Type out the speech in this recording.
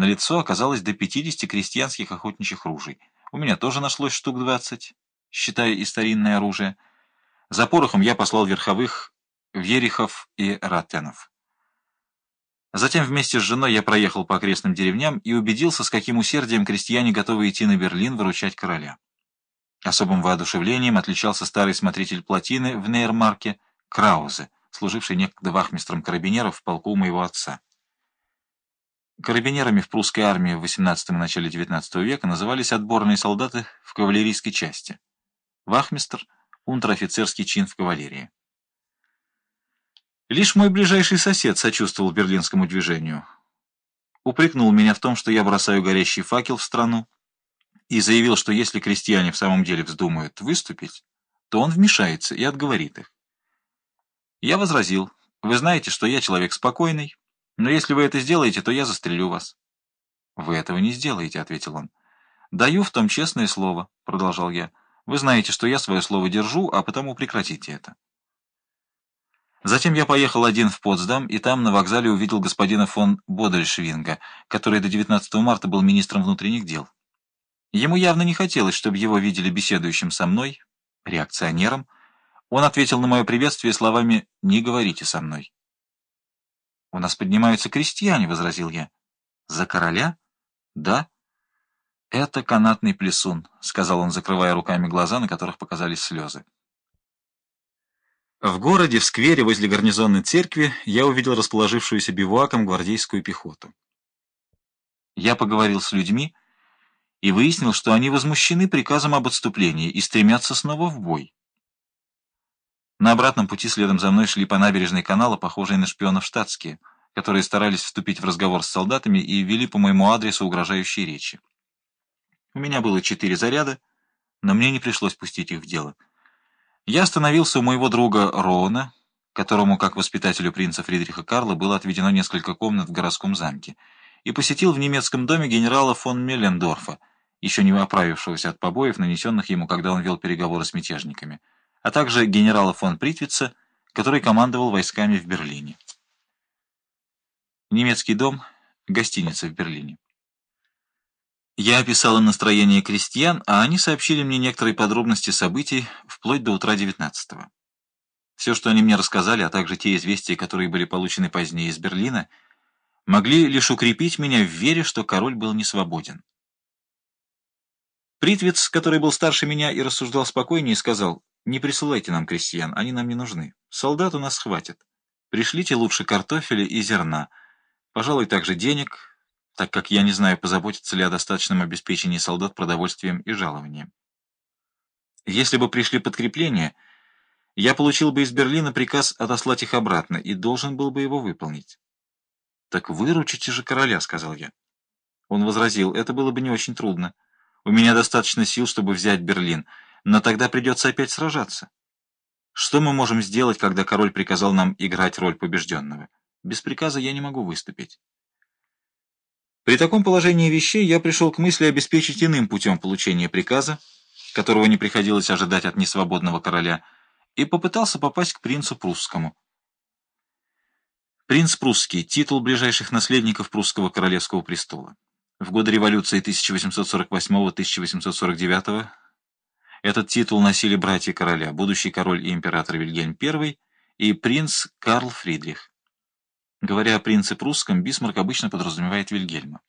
На лицо оказалось до 50 крестьянских охотничьих ружей. У меня тоже нашлось штук 20, считая и старинное оружие. За порохом я послал верховых Верихов и Ратенов. Затем вместе с женой я проехал по окрестным деревням и убедился, с каким усердием крестьяне готовы идти на Берлин выручать короля. Особым воодушевлением отличался старый смотритель плотины в Нейрмарке Краузе, служивший некогда вахмистром карабинеров в полку моего отца. Карабинерами в прусской армии в XVIII и начале XIX века назывались отборные солдаты в кавалерийской части. Вахмистр — унтер-офицерский чин в кавалерии. Лишь мой ближайший сосед сочувствовал берлинскому движению. Упрекнул меня в том, что я бросаю горящий факел в страну, и заявил, что если крестьяне в самом деле вздумают выступить, то он вмешается и отговорит их. Я возразил, вы знаете, что я человек спокойный, но если вы это сделаете, то я застрелю вас. Вы этого не сделаете, — ответил он. Даю в том честное слово, — продолжал я. Вы знаете, что я свое слово держу, а потому прекратите это. Затем я поехал один в Потсдам, и там на вокзале увидел господина фон Бодельшвинга, который до 19 марта был министром внутренних дел. Ему явно не хотелось, чтобы его видели беседующим со мной, реакционером. Он ответил на мое приветствие словами «Не говорите со мной». «У нас поднимаются крестьяне», — возразил я. «За короля?» «Да». «Это канатный плесун», — сказал он, закрывая руками глаза, на которых показались слезы. В городе, в сквере возле гарнизонной церкви, я увидел расположившуюся бивуаком гвардейскую пехоту. Я поговорил с людьми, и выяснил, что они возмущены приказом об отступлении и стремятся снова в бой. На обратном пути следом за мной шли по набережной канала, похожие на шпионов штатские, которые старались вступить в разговор с солдатами и вели по моему адресу угрожающие речи. У меня было четыре заряда, но мне не пришлось пустить их в дело. Я остановился у моего друга Роуна, которому, как воспитателю принца Фридриха Карла, было отведено несколько комнат в городском замке, и посетил в немецком доме генерала фон Меллендорфа, еще не оправившегося от побоев, нанесенных ему, когда он вел переговоры с мятежниками, а также генерала фон Притвица, который командовал войсками в Берлине. Немецкий дом — гостиница в Берлине. Я описал им настроение крестьян, а они сообщили мне некоторые подробности событий вплоть до утра 19-го. Все, что они мне рассказали, а также те известия, которые были получены позднее из Берлина, могли лишь укрепить меня в вере, что король был не свободен. Притвиц, который был старше меня и рассуждал спокойнее, сказал, «Не присылайте нам крестьян, они нам не нужны. Солдат у нас хватит. Пришлите лучше картофеля и зерна. Пожалуй, также денег, так как я не знаю, позаботиться ли о достаточном обеспечении солдат продовольствием и жалованием. Если бы пришли подкрепления, я получил бы из Берлина приказ отослать их обратно и должен был бы его выполнить». «Так выручите же короля», — сказал я. Он возразил, «Это было бы не очень трудно». У меня достаточно сил, чтобы взять Берлин, но тогда придется опять сражаться. Что мы можем сделать, когда король приказал нам играть роль побежденного? Без приказа я не могу выступить. При таком положении вещей я пришел к мысли обеспечить иным путем получения приказа, которого не приходилось ожидать от несвободного короля, и попытался попасть к принцу прусскому. Принц прусский – титул ближайших наследников прусского королевского престола. В годы революции 1848-1849 этот титул носили братья короля, будущий король и император Вильгельм I и принц Карл Фридрих. Говоря о принце прусском, Бисмарк обычно подразумевает Вильгельма.